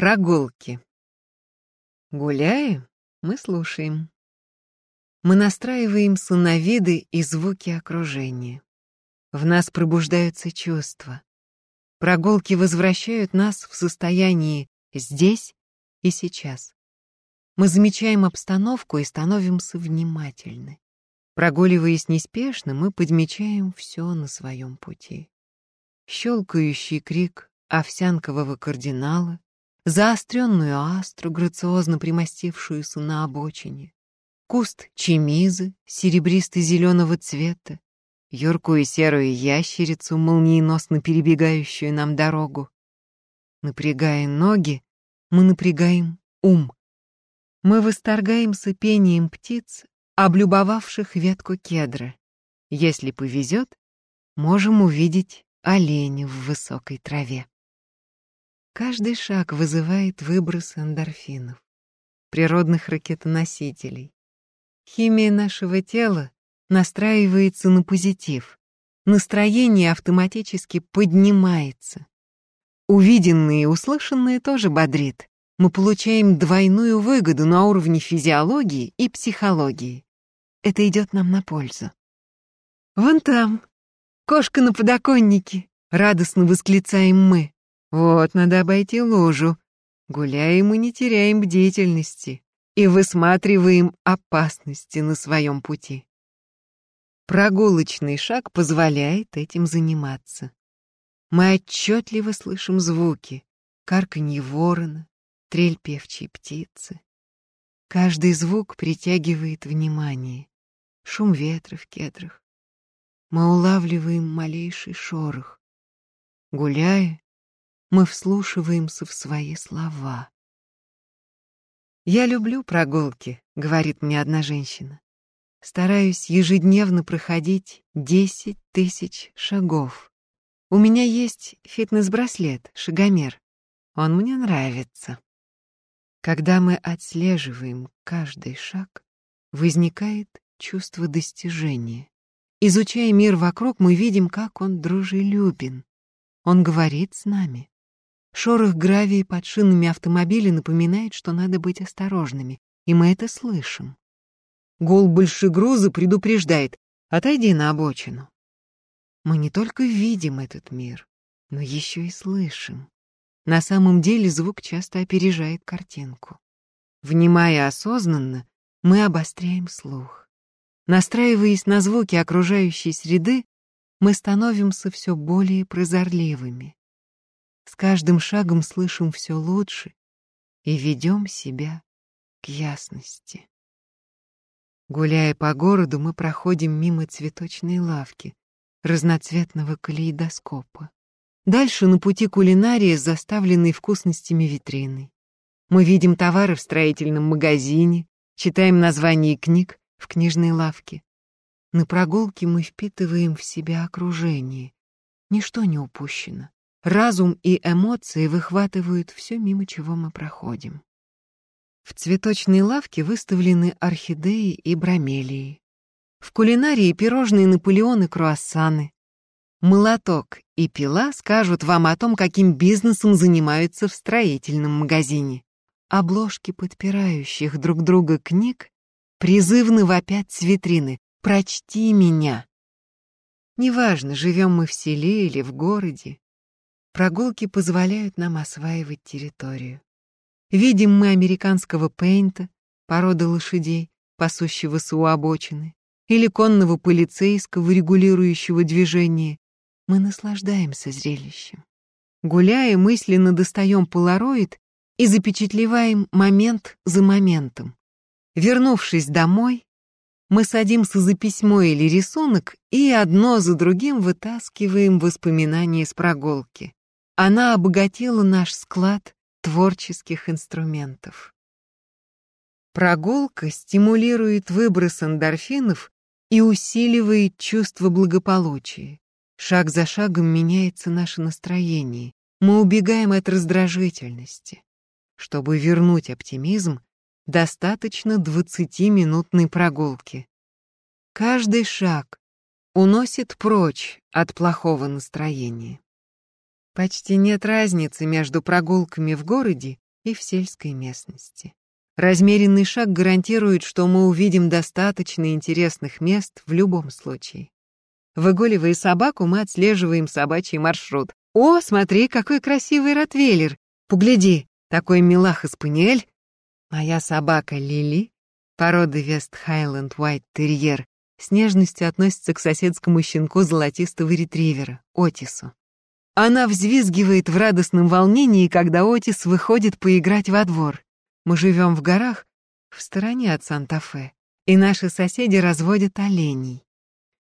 Прогулки. Гуляем, мы слушаем. Мы настраиваемся на виды и звуки окружения. В нас пробуждаются чувства. Прогулки возвращают нас в состояние здесь и сейчас. Мы замечаем обстановку и становимся внимательны. Прогуливаясь неспешно, мы подмечаем все на своем пути. Щелкающий крик овсянкового кардинала, заостренную астру, грациозно примостившуюся на обочине, куст чемизы серебристо-зеленого цвета, юркую серую ящерицу, молниеносно перебегающую нам дорогу. Напрягая ноги, мы напрягаем ум. Мы восторгаемся пением птиц, облюбовавших ветку кедра. Если повезет, можем увидеть оленя в высокой траве. Каждый шаг вызывает выброс эндорфинов, природных ракетоносителей. Химия нашего тела настраивается на позитив. Настроение автоматически поднимается. Увиденное и услышанное тоже бодрит. Мы получаем двойную выгоду на уровне физиологии и психологии. Это идет нам на пользу. «Вон там, кошка на подоконнике!» — радостно восклицаем мы. Вот, надо обойти ложу. Гуляем и не теряем бдительности и высматриваем опасности на своем пути. Прогулочный шаг позволяет этим заниматься. Мы отчетливо слышим звуки, карканье ворона, трель певчей птицы. Каждый звук притягивает внимание, шум ветра в кедрах. Мы улавливаем малейший шорох. Гуляя, мы вслушиваемся в свои слова. «Я люблю прогулки», — говорит мне одна женщина. «Стараюсь ежедневно проходить десять тысяч шагов. У меня есть фитнес-браслет, шагомер. Он мне нравится». Когда мы отслеживаем каждый шаг, возникает чувство достижения. Изучая мир вокруг, мы видим, как он дружелюбен. Он говорит с нами. Шорох гравии под шинами автомобиля напоминает, что надо быть осторожными, и мы это слышим. Гул большегруза предупреждает «отойди на обочину». Мы не только видим этот мир, но еще и слышим. На самом деле звук часто опережает картинку. Внимая осознанно, мы обостряем слух. Настраиваясь на звуки окружающей среды, мы становимся все более прозорливыми. С каждым шагом слышим все лучше и ведем себя к ясности. Гуляя по городу, мы проходим мимо цветочной лавки, разноцветного калейдоскопа. Дальше на пути кулинарии с заставленной вкусностями витриной. Мы видим товары в строительном магазине, читаем названия книг в книжной лавке. На прогулке мы впитываем в себя окружение. Ничто не упущено. Разум и эмоции выхватывают все, мимо чего мы проходим. В цветочной лавке выставлены орхидеи и бромелии. В кулинарии пирожные Наполеон и круассаны. Молоток и пила скажут вам о том, каким бизнесом занимаются в строительном магазине. Обложки подпирающих друг друга книг призывно вопят с витрины «Прочти меня». Неважно, живем мы в селе или в городе, Прогулки позволяют нам осваивать территорию. Видим мы американского пейнта, породы лошадей, пасущегося у обочины, или конного полицейского, регулирующего движение. Мы наслаждаемся зрелищем. Гуляя, мысленно достаем полароид и запечатлеваем момент за моментом. Вернувшись домой, мы садимся за письмо или рисунок и одно за другим вытаскиваем воспоминания с прогулки. Она обогатила наш склад творческих инструментов. Прогулка стимулирует выброс эндорфинов и усиливает чувство благополучия. Шаг за шагом меняется наше настроение. Мы убегаем от раздражительности. Чтобы вернуть оптимизм, достаточно 20-минутной прогулки. Каждый шаг уносит прочь от плохого настроения. Почти нет разницы между прогулками в городе и в сельской местности. Размеренный шаг гарантирует, что мы увидим достаточно интересных мест в любом случае. Выгуливая собаку, мы отслеживаем собачий маршрут. «О, смотри, какой красивый ротвейлер! Погляди, такой милаха-спаниель!» Моя собака Лили, породы Вест Хайленд Уайт Терьер, с нежностью относится к соседскому щенку золотистого ретривера, Отису. Она взвизгивает в радостном волнении, когда Отис выходит поиграть во двор. Мы живем в горах, в стороне от Санта-Фе, и наши соседи разводят оленей.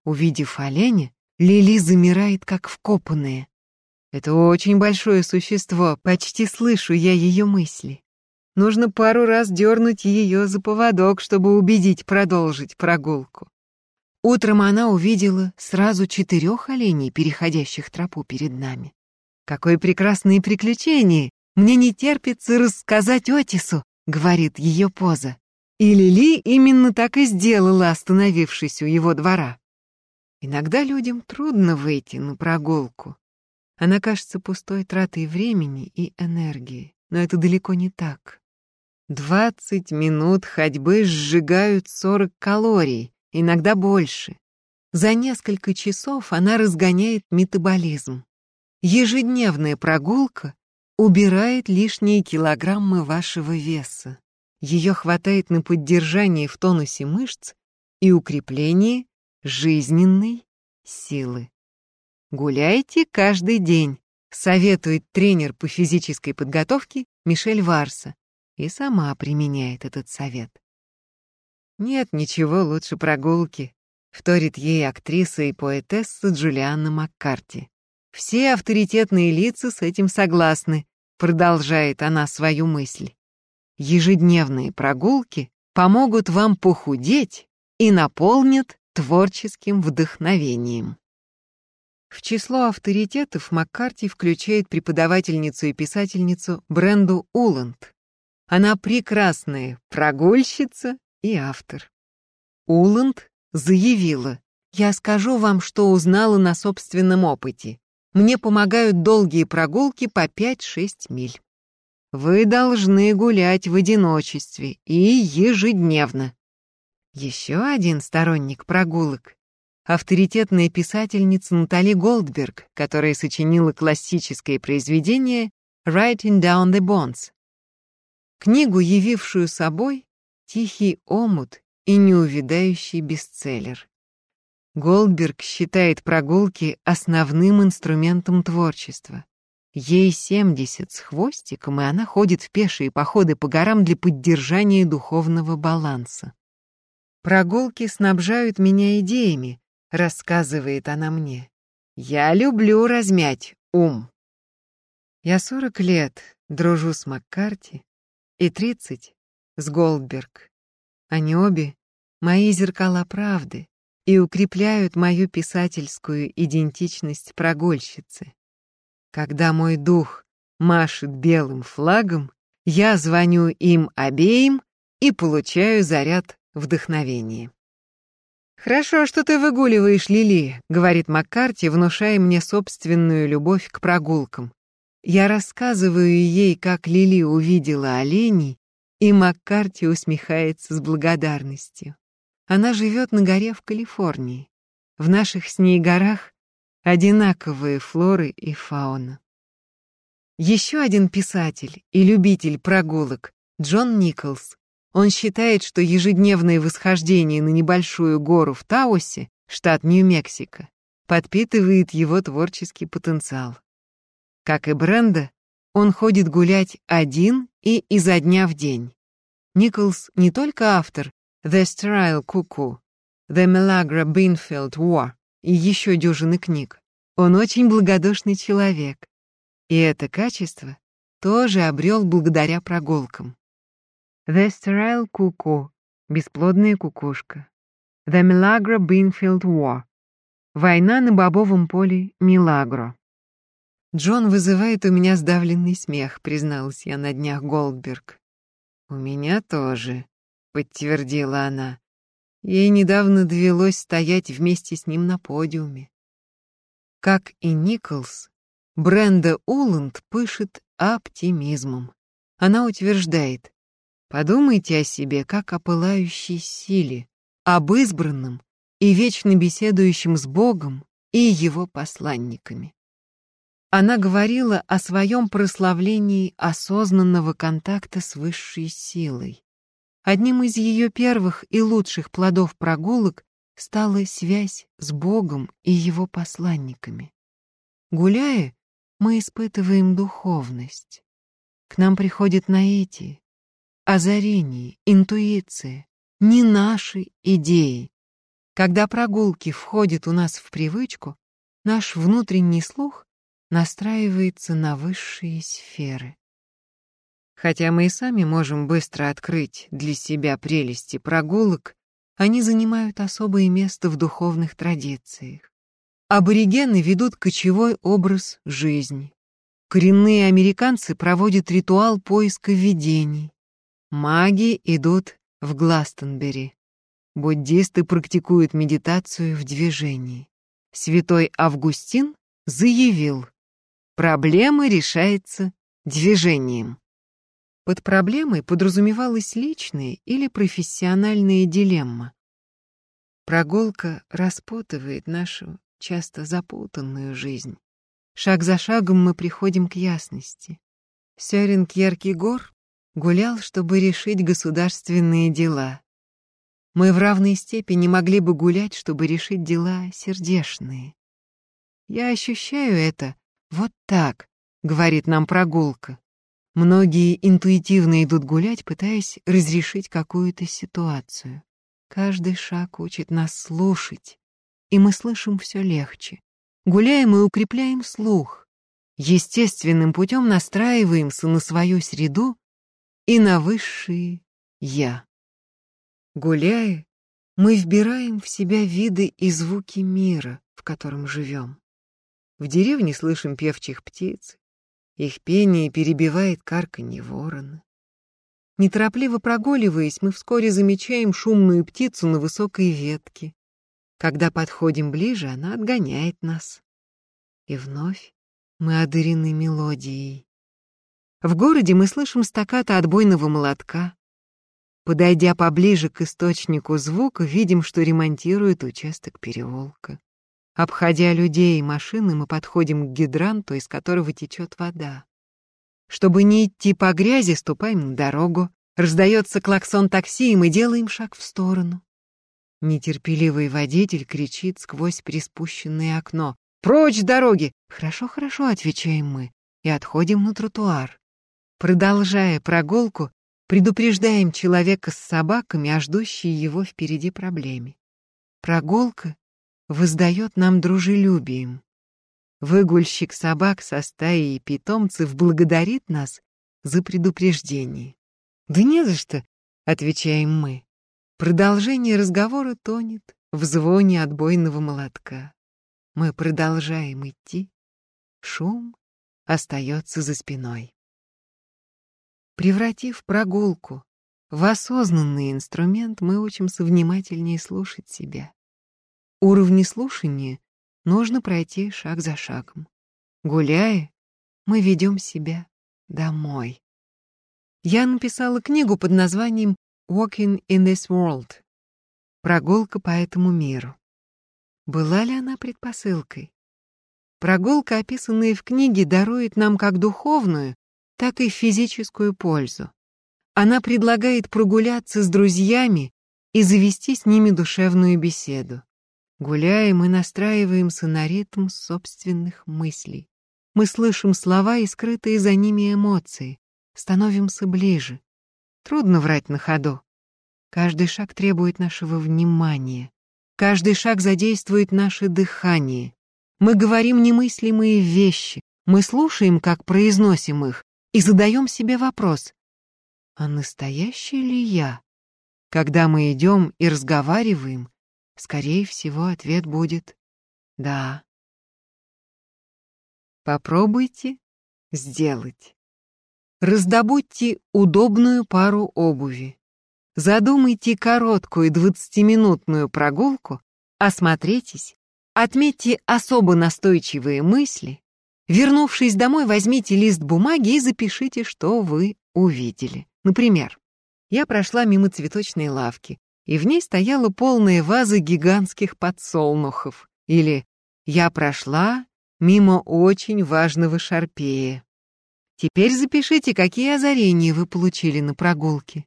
Увидев оленя, Лили замирает, как вкопанная. Это очень большое существо, почти слышу я ее мысли. Нужно пару раз дернуть ее за поводок, чтобы убедить продолжить прогулку. Утром она увидела сразу четырех оленей, переходящих тропу перед нами. «Какое прекрасное приключение! Мне не терпится рассказать Отису», — говорит ее поза. И Лили именно так и сделала, остановившись у его двора. Иногда людям трудно выйти на прогулку. Она кажется пустой тратой времени и энергии, но это далеко не так. Двадцать минут ходьбы сжигают сорок калорий, иногда больше. За несколько часов она разгоняет метаболизм. Ежедневная прогулка убирает лишние килограммы вашего веса. Ее хватает на поддержание в тонусе мышц и укрепление жизненной силы. Гуляйте каждый день, советует тренер по физической подготовке Мишель Варса и сама применяет этот совет. «Нет ничего лучше прогулки», — вторит ей актриса и поэтесса Джулианна Маккарти. «Все авторитетные лица с этим согласны», — продолжает она свою мысль. «Ежедневные прогулки помогут вам похудеть и наполнят творческим вдохновением». В число авторитетов Маккарти включает преподавательницу и писательницу Бренду Уланд. Она прекрасная прогульщица и автор. Уланд заявила, «Я скажу вам, что узнала на собственном опыте. Мне помогают долгие прогулки по 5-6 миль. Вы должны гулять в одиночестве и ежедневно». Еще один сторонник прогулок авторитетная писательница Натали Голдберг, которая сочинила классическое произведение «Writing Down the Bonds». Книгу, явившую собой Тихий омут и неувядающий бестселлер. Голдберг считает прогулки основным инструментом творчества. Ей 70 с хвостиком, и она ходит в пешие походы по горам для поддержания духовного баланса. Прогулки снабжают меня идеями, рассказывает она мне. Я люблю размять ум. Я 40 лет дружу с Маккарти и 30 с Голдберг. Они обе — мои зеркала правды и укрепляют мою писательскую идентичность прогульщицы. Когда мой дух машет белым флагом, я звоню им обеим и получаю заряд вдохновения. «Хорошо, что ты выгуливаешь Лили», — говорит Маккарти, внушая мне собственную любовь к прогулкам. Я рассказываю ей, как Лили увидела оленей и Маккарти усмехается с благодарностью. Она живет на горе в Калифорнии. В наших с ней горах одинаковые флоры и фауна. Еще один писатель и любитель прогулок — Джон Николс. Он считает, что ежедневное восхождение на небольшую гору в Таусе, штат Нью-Мексико, подпитывает его творческий потенциал. Как и Бренда, он ходит гулять один и изо дня в день. Николс не только автор «The Sterile Cuckoo», «The Melagra Binfield War» и еще дюжины книг. Он очень благодушный человек. И это качество тоже обрел благодаря прогулкам. «The Sterile Cuckoo» — бесплодная кукушка. «The Melagra Binfield War» — война на бобовом поле Милагро. «Джон вызывает у меня сдавленный смех», — призналась я на днях Голдберг. «У меня тоже», — подтвердила она. Ей недавно довелось стоять вместе с ним на подиуме. Как и Николс, Бренда Уланд пышет оптимизмом. она утверждает, подумайте о себе как о пылающей силе, об избранном и вечно беседующем с Богом и его посланниками. Она говорила о своем прославлении осознанного контакта с высшей силой. Одним из ее первых и лучших плодов прогулок стала связь с Богом и его посланниками. Гуляя, мы испытываем духовность. К нам приходит наитие, озарение, интуиция, не наши идеи. Когда прогулки входят у нас в привычку, наш внутренний слух настраивается на высшие сферы. Хотя мы и сами можем быстро открыть для себя прелести прогулок, они занимают особое место в духовных традициях. Аборигены ведут кочевой образ жизни. Коренные американцы проводят ритуал поиска видений. Маги идут в Гластонбери. Буддисты практикуют медитацию в движении. Святой Августин заявил, проблема решается движением. Под проблемой подразумевалась личная или профессиональная дилемма. Прогулка распутывает нашу часто запутанную жизнь. Шаг за шагом мы приходим к ясности. Сёрен Кьеркегор гулял, чтобы решить государственные дела. Мы в равной степени могли бы гулять, чтобы решить дела сердечные. Я ощущаю это вот так, говорит нам прогулка. Многие интуитивно идут гулять, пытаясь разрешить какую-то ситуацию. Каждый шаг учит нас слушать, и мы слышим все легче. Гуляем и укрепляем слух. Естественным путем настраиваемся на свою среду и на высшие «я». Гуляя, мы вбираем в себя виды и звуки мира, в котором живем. В деревне слышим певчих птиц, их пение перебивает карканье ворона. Неторопливо прогуливаясь, мы вскоре замечаем шумную птицу на высокой ветке. Когда подходим ближе, она отгоняет нас. И вновь мы одарены мелодией. В городе мы слышим стаката отбойного молотка. Подойдя поближе к источнику звука, видим, что ремонтируют участок переулка. Обходя людей и машины, мы подходим к гидранту, из которого течет вода. Чтобы не идти по грязи, ступаем на дорогу. Раздается клаксон такси, и мы делаем шаг в сторону. Нетерпеливый водитель кричит сквозь приспущенное окно. «Прочь дороги!» «Хорошо, хорошо», — отвечаем мы, и отходим на тротуар. Продолжая прогулку, предупреждаем человека с собаками о ждущей его впереди проблеме. Прогулка воздает нам дружелюбием. Выгульщик собак со стаей питомцев благодарит нас за предупреждение. «Да не за что», — отвечаем мы. Продолжение разговора тонет в звоне отбойного молотка. Мы продолжаем идти. Шум остается за спиной. Превратив прогулку в осознанный инструмент, мы учимся внимательнее слушать себя. Уровни слушания нужно пройти шаг за шагом. Гуляя, мы ведем себя домой. Я написала книгу под названием «Walking in this world» — «Прогулка по этому миру». Была ли она предпосылкой? Прогулка, описанная в книге, дарует нам как духовную, так и физическую пользу. Она предлагает прогуляться с друзьями и завести с ними душевную беседу. Гуляя, мы настраиваемся на ритм собственных мыслей. Мы слышим слова и скрытые за ними эмоции, становимся ближе. Трудно врать на ходу. Каждый шаг требует нашего внимания. Каждый шаг задействует наше дыхание. Мы говорим немыслимые вещи. Мы слушаем, как произносим их, и задаем себе вопрос, а настоящий ли я? Когда мы идем и разговариваем, Скорее всего, ответ будет «да». Попробуйте сделать. Раздобудьте удобную пару обуви. Задумайте короткую двадцатиминутную прогулку, осмотритесь, отметьте особо настойчивые мысли. Вернувшись домой, возьмите лист бумаги и запишите, что вы увидели. Например, я прошла мимо цветочной лавки, и в ней стояла полная ваза гигантских подсолнухов. Или я прошла мимо очень важного шарпея. Теперь запишите, какие озарения вы получили на прогулке.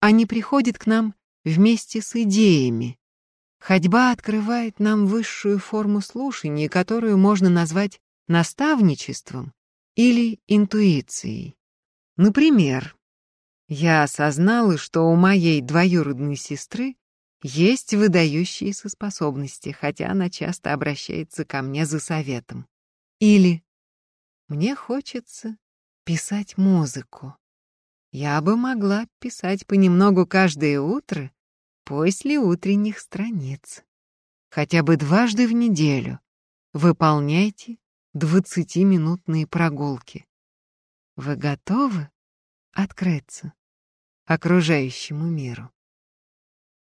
Они приходят к нам вместе с идеями. Ходьба открывает нам высшую форму слушания, которую можно назвать наставничеством или интуицией. Например, я осознала, что у моей двоюродной сестры есть выдающиеся способности, хотя она часто обращается ко мне за советом. Или мне хочется писать музыку. Я бы могла писать понемногу каждое утро после утренних страниц. Хотя бы дважды в неделю выполняйте двадцатиминутные прогулки. Вы готовы открыться окружающему миру?